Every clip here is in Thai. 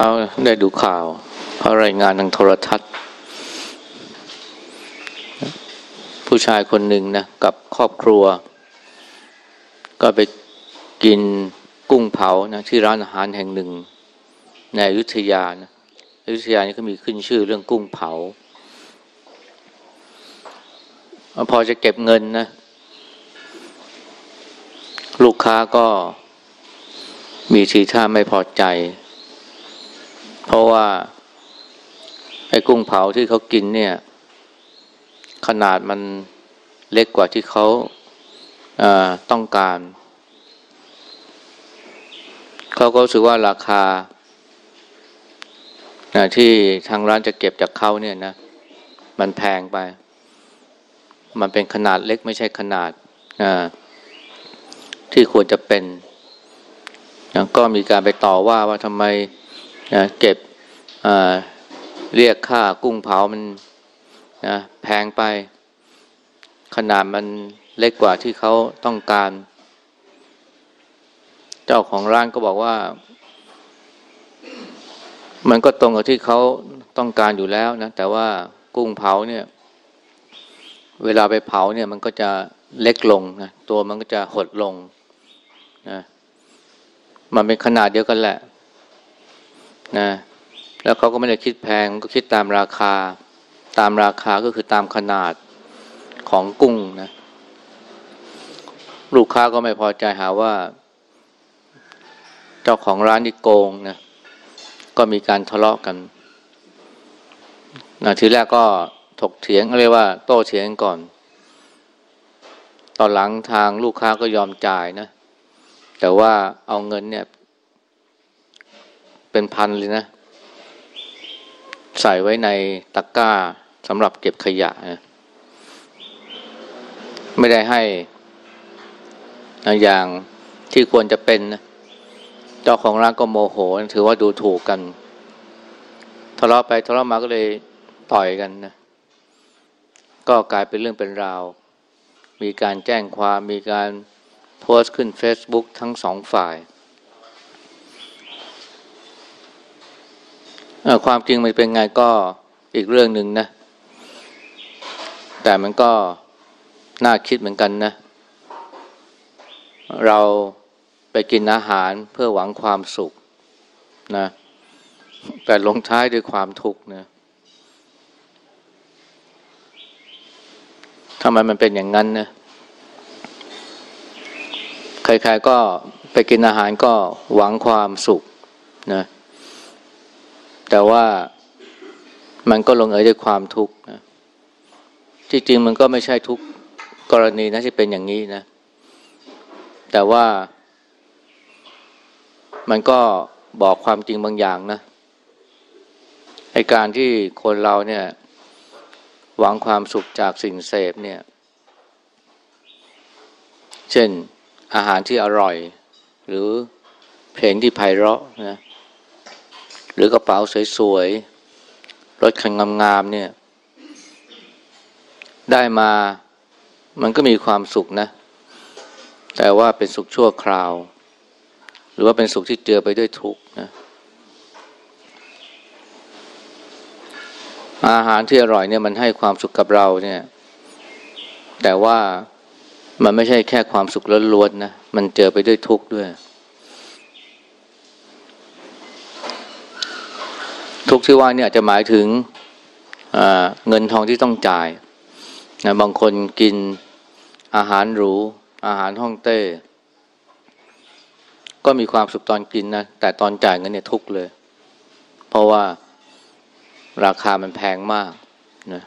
เอาได้ดูข่าวเขารายงานทางโทรทัศน์ ผู้ชายคนหนึ่งนะกับครอบครัว ก็ไปกินกุ้งเผานะที่ร้านอาหารแห่งหนึ่ง ในอยุธยานะอยุธยานี่ก็มีขึ้นชื่อเรื่องกุ้งเผา พอจะเก็บเงินนะ ลูกค้าก็มีทีท่าไม่พอใจ เพราะว่า ไอ้กุ้งเผาที่เขากินเนี่ย ขนาดมันเล็กกว่าที่เขาต้องการ เขาก็รู้สึกว่าราคาที่ทางร้านจะเก็บจากเขาเนี่ยนะ มันแพงไป มันเป็นขนาดเล็กไม่ใช่ขนาดที่ควรจะเป็น ก็มีการไปต่อว่าว่าทำไม เก็บเรียกค่ากุ้งเผามันนะแพงไป ขนาดมันเล็กกว่าที่เขาต้องการ เจ้าของร้านก็บอกว่า มันก็ตรงกับที่เขาต้องการอยู่แล้วนะ แต่ว่ากุ้งเผาเนี่ย เวลาไปเผาเนี่ย มันก็จะเล็กลงนะตัวมันก็จะหดลงนะมันเป็นขนาดเดียวกันแหละ นะแล้วเขาก็ไม่ได้คิดแพงก็คิดตามราคา ตามราคาก็คือตามขนาดของกุ้งนะลูกค้าก็ไม่พอใจหาว่า เจ้าของร้านนี่โกงนะก็มีการทะเลาะกันนะทีแรกก็ถกเถียงเรียกว่า โต้เถียงก่อน ตอนหลังทางลูกค้าก็ยอมจ่ายนะ แต่ว่าเอาเงินเนี่ย เป็นพันเลยนะ ใส่ไว้ในตะกร้าสำหรับเก็บขยะนะไม่ได้ให้อย่างที่ควรจะเป็นนะเจ้าของร้านก็โมโห ถือว่าดูถูกกันทะเลาะไปทะเลาะมาก็เลยต่อยกันนะก็กลายเป็นเรื่องเป็นราว มีการแจ้งความมีการโพสต์ขึ้น Facebook ทั้งสองฝ่าย ความจริงมันเป็นไงก็อีกเรื่องหนึ่งนะ แต่มันก็น่าคิดเหมือนกันนะ เราไปกินอาหารเพื่อหวังความสุขนะ แต่ลงท้ายด้วยความทุกข์นะทำไมมันเป็นอย่างนั้นนะใครๆก็ไปกินอาหารก็หวังความสุขนะ แต่ว่ามันก็ลงเอยด้วยความทุกข์นะที่จริงมันก็ไม่ใช่ทุกกรณีนะที่เป็นอย่างนี้นะ แต่ว่ามันก็บอกความจริงบางอย่างนะไอการที่คนเราเนี่ย หวังความสุขจากสิ่งเสพเนี่ย เช่นอาหารที่อร่อย หรือเพลงที่ไพเราะนะ หรือกระเป๋าสวยๆ รถคันงามๆเนี่ย ได้มามันก็มีความสุขนะ แต่ว่าเป็นสุขชั่วคราว หรือว่าเป็นสุขที่เจือไปด้วยทุกข์นะอาหารที่อร่อยเนี่ยมันให้ความสุขกับเราเนี่ย แต่ว่ามันไม่ใช่แค่ความสุขล้วนๆนะ มันเจอไปด้วยทุกข์ด้วย ทุกข์ที่ว่าเนี่ยจะหมายถึงเงินทองที่ต้องจ่ายนะบางคนกินอาหารหรู อาหารห้องเต้ ก็มีความสุขตอนกินนะ แต่ตอนจ่ายเงินเนี่ยทุกเลย เพราะว่าราคามันแพงมากนะ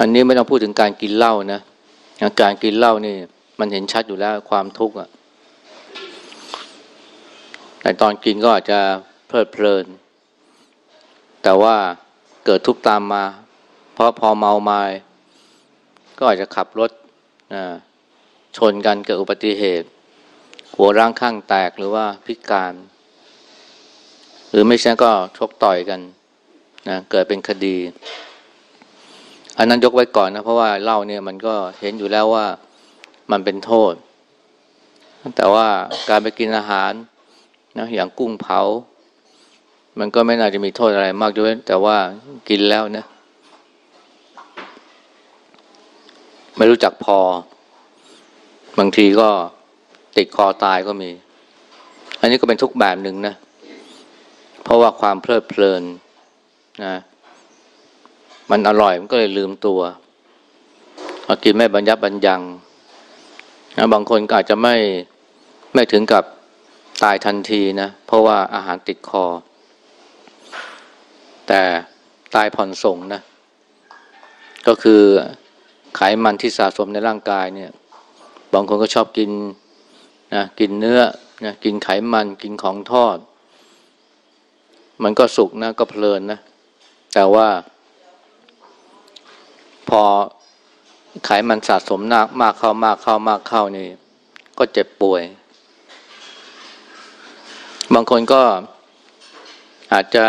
อันนี้ไม่ต้องพูดถึงการกินเหล้านะ การกินเหล้านี่ มันเห็นชัดอยู่แล้วความทุกข์อะ แต่ตอนกินก็อาจจะเพลิดเพลิน แต่ว่าเกิดทุกข์ตามมา เพราะพอเมามาก็อาจจะขับรถชนกันเกิดอุบัติเหตุ หัวร่างข้างแตกหรือว่าพิการ หรือไม่ใช่ก็ชกต่อยกันนะเกิดเป็นคดี อันนั้นยกไว้ก่อนนะ เพราะว่าเหล้าเนี่ยมันก็เห็นอยู่แล้วว่ามันเป็นโทษ แต่ว่าการไปกินอาหาร นะอย่างกุ้งเผา มันก็ไม่น่าจะมีโทษอะไรมากด้วยแต่ว่ากินแล้วนะ ไม่รู้จักพอ บางทีก็ติดคอตายก็มี อันนี้ก็เป็นทุกแบบหนึ่งนะ เพราะว่าความเพลิดเพลินนะมันอร่อยมันก็เลยลืมตัวอากินไม่บรรยับบรรยังนะบางคนก็อาจจะไม่ไม่ถึงกับ ตายทันทีนะเพราะว่าอาหารติดคอ แต่ตายผ่อนส่งนะ ก็คือไขมันที่สะสมในร่างกายเนี่ย บางคนก็ชอบกินนะกินเนื้อนะกินไขมันกินของทอด มันก็สุกนะก็เพลินนะ แต่ว่า พอไขมันสะสมมากมากเข้ามากเข้ามากเข้านี่ ก็เจ็บป่วย บางคนก็อาจจะ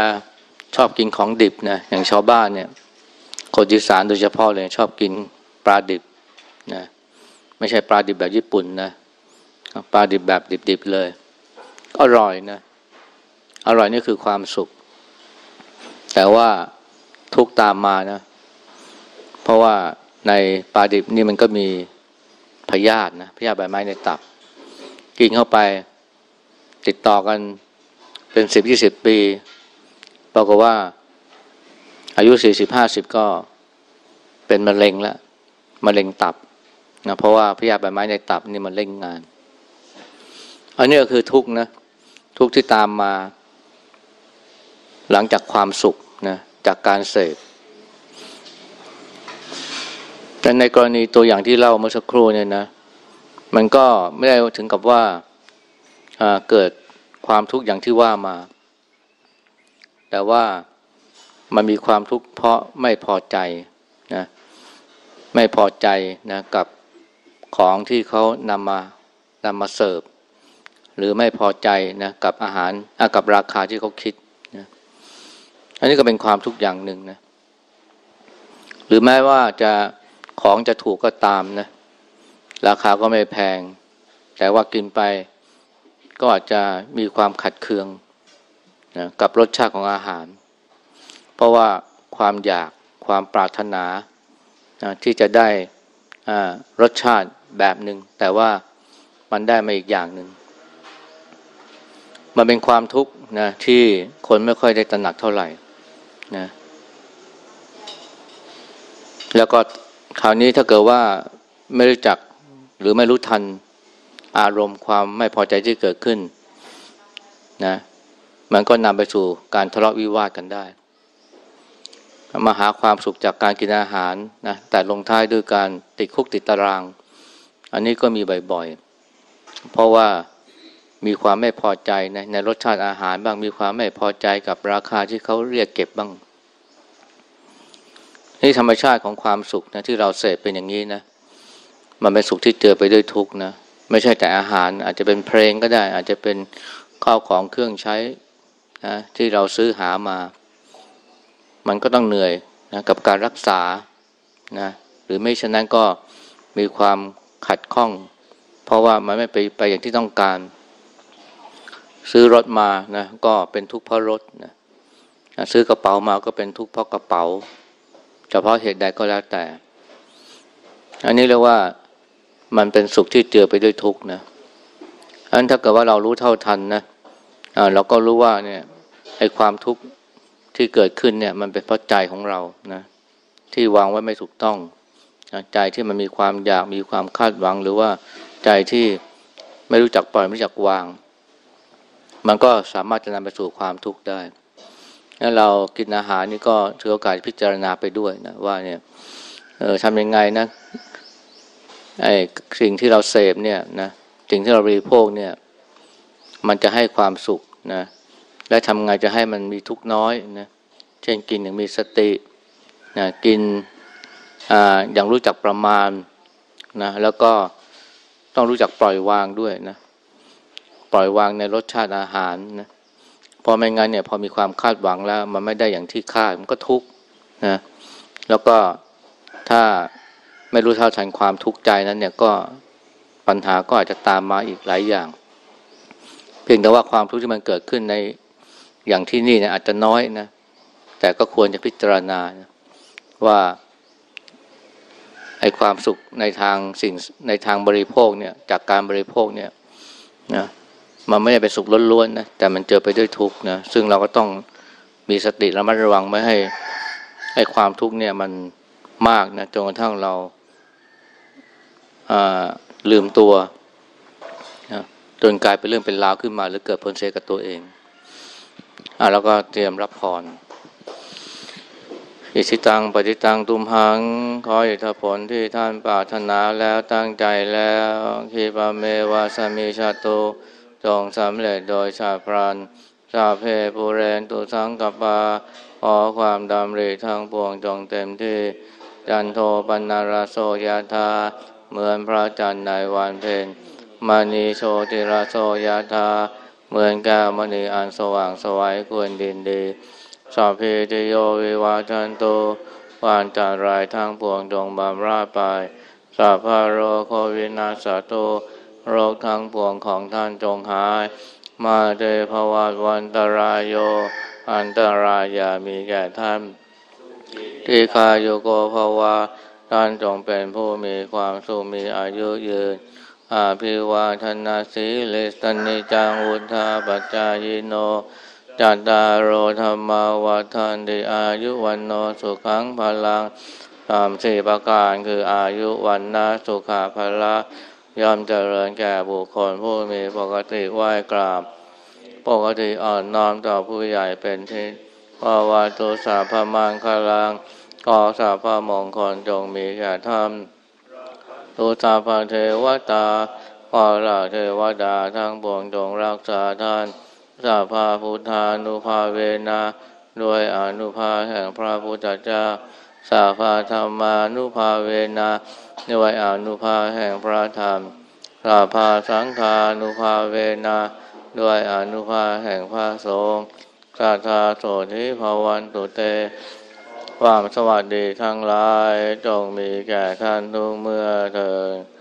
ชอบกินของดิบนะอย่างชาวบ้านเนี่ยคนอีสานโดยเฉพาะเลยชอบกินปลาดิบนะไม่ใช่ปลาดิบแบบญี่ปุ่นนะปลาดิบแบบดิบๆเลย อร่อยนะอร่อยนี่คือความสุข แต่ว่าทุกตามมานะ เพราะว่าในปลาดิบนี่มันก็มีพยาธินะพยาธิใบไม้ในตับ กินเข้าไป ติดต่อกันเป็นสิบยี่สิบปีปรากฏว่า อายุสี่สิบห้าสิบก็เป็นมะเร็งแล้วมะเร็งตับนะเพราะว่าพยาธิใบไม้ในตับนี่มันเล่งงาน อันนี้ก็คือทุกข์นะทุกข์ที่ตามมา หลังจากความสุขนะจากการเสพแต่ในกรณีตัวอย่างที่เล่าเมื่อสักครู่เนี่ยนะ มันก็ไม่ได้ถึงกับว่า เกิดความทุกข์อย่างที่ว่ามา แต่ว่ามันมีความทุกข์เพราะไม่พอใจนะไม่พอใจนะกับของที่เขานำมานำมาเสิร์ฟหรือไม่พอใจนะกับอาหารกับราคาที่เขาคิดนะอันนี้ก็เป็นความทุกข์อย่างหนึ่งนะหรือแม้ว่าจะของจะถูกก็ตามนะราคาก็ไม่แพง แต่ว่ากินไป ก็อาจจะมีความขัดเคืองนะกับรสชาติของอาหาร เพราะว่าความอยากความปรารถนานะที่จะได้รสชาติแบบหนึ่งแต่ว่ามันได้มาอีกอย่างหนึ่งมันเป็นความทุกข์นะที่คนไม่ค่อยได้ตระหนักเท่าไหร่นะแล้วก็คราวนี้ถ้าเกิดว่าไม่รู้จักหรือไม่รู้ทัน อารมณ์ความไม่พอใจที่เกิดขึ้นนะมันก็นำไปสู่การทะเลาะวิวาทกันได้ มาหาความสุขจากการกินอาหารนะแต่ลงท้ายด้วยการติดคุกติดตาราง อันนี้ก็มีบ่อยๆ เพราะว่ามีความไม่พอใจในในรสชาติอาหารบ้างมีความไม่พอใจกับราคาที่เขาเรียกเก็บบ้าง นี่ธรรมชาติของความสุขนะที่เราเสพเป็นอย่างนี้นะ มันเป็นสุขที่เจอไปด้วยทุกข์นะ ไม่ใช่แต่อาหาร อาจจะเป็นเพลงก็ได้ อาจจะเป็นข้าวของเครื่องใช้นะที่เราซื้อหามา มันก็ต้องเหนื่อยนะกับการรักษานะหรือไม่ฉะนั้นก็มีความขัดข้อง เพราะว่ามันไม่ไปไปอย่างที่ต้องการ ซื้อรถมานะก็เป็นทุกข์เพราะรถนะซื้อกระเป๋ามาก็เป็นทุกข์เพราะกระเป๋า เฉพาะเหตุใดก็แล้วแต่ อันนี้เรียกว่า มันเป็นสุขที่เจือไปด้วยทุกข์นะอันถ้าเกิดว่าเรารู้เท่าทันนะเราก็รู้ว่าเนี่ยไอ้ความทุกข์ที่เกิดขึ้นเนี่ย มันเป็นเพราะใจของเรานะที่วางไว้ไม่ถูกต้องใจที่มันมีความอยากมีความคาดหวัง หรือว่าใจที่ไม่รู้จักปล่อยไม่รู้จักวาง มันก็สามารถจะนำไปสู่ความทุกข์ได้แล้วเรากินอาหารนี่ก็ถือโอกาสพิจารณาไปด้วยนะว่าเนี่ยเออทำยังไงนะ ไอ้สิ่งที่เราเสพเนี่ยนะสิ่งที่เราบริโภคเนี่ย มันจะให้ความสุขนะและทำไงจะให้มันมีทุกน้อยนะเช่นกินอย่างมีสตินะกินอ่าอย่างรู้จักประมาณนะแล้วก็ต้องรู้จักปล่อยวางด้วยนะปล่อยวางในรสชาติอาหารนะพอไม่งั้นเนี่ยพอมีความคาดหวังแล้ว มันไม่ได้อย่างที่คาดมันก็ทุกข์นะแล้วก็ถ้า ไม่รู้เท่าทันความทุกข์ใจนั้นเนี่ยก็ปัญหาก็อาจจะตามมาอีกหลายอย่างพพียงแต่ว่าความทุกข์ที่มันเกิดขึ้นในอย่างที่นี่เนี่ยอาจจะน้อยนะแต่ก็ควรจะพิจารณานะว่าไอ้ความสุขในทางสิ่งในทางบริโภคเนี่ยจากการบริโภคเนี่ยนะมันไม่ได้เป็นสุขล้วนๆนะแต่มันเจอไปด้วยทุกข์นะซึ่งเราก็ต้องมีสติระมัดระวังไม่ให้ให้ความทุกข์เนี่ยมันมากนะจนกระทั่งเรา ลืมตัวนะจนกลายเป็นเรื่องเป็นราวขึ้นมา หรือเกิดผลเสียกับตัวเองอะแล้วก็เตรียมรับพรอิชิตังปฏิตังตุมหังขออิทธผลที่ท่านปรารถนาแล้วตั้งใจแล้วคีปาเมวาสมิชาโตจงสำเร็จโดยชาพรันชาเพปูเรนตุสังกปาขอความดำริทางปวงจงเต็มที่ จันโทปันนาราโสยาธา เหมือนพระจันทร์ในวันเพ็ญมณีโชติราโสยธาเหมือนแก้วมณีอันสว่างสวัยควรดินดีสอบพีติโยวิวาจันโตวานจารายทางปวงจงบำราไปสัพพโรโควินาสโตโรคทั้งปวงของท่านจงหาย มาเดภวัตวันตรายโย อันตรายามีแก่ท่าน ที่คาโยโกภวา ท่านจงเป็นผู้มีความสุขมีอายุยืน อาภิวาทนาสีเลสนิจังวุธาปจายโน จัตตารโอธรรมาวัฏันติอายุวันโนสุขังพลังสามสี่ประการคืออายุวันนาสุขาพละย่อมเจริญแก่บุคคลผู้มีปกติไหว้กราบ ปกติอ่อนน้อมต่อผู้ใหญ่เป็นที่ภาวะตุสาพมังคลัง ขอสาพมงคลจงมีแก่ท่านตุสาพเทวตาขอราเทวดาทั้งปวงจงรักษาท่านสาภาพุทธานุภาเวนะด้วยอนุภาแห่งพระพุทธเจ้าสาภาธรรมานุภาเวนะด้วยอนุภาแห่งพระธรรมสาภาสังฆานุภาเวนะด้วยอนุภาแห่งพระสงฆ์สาธาโสธิภวันตุเต ความสวัสดีทั้งหลายจงมีแก่ท่านทุกเมื่อเถิด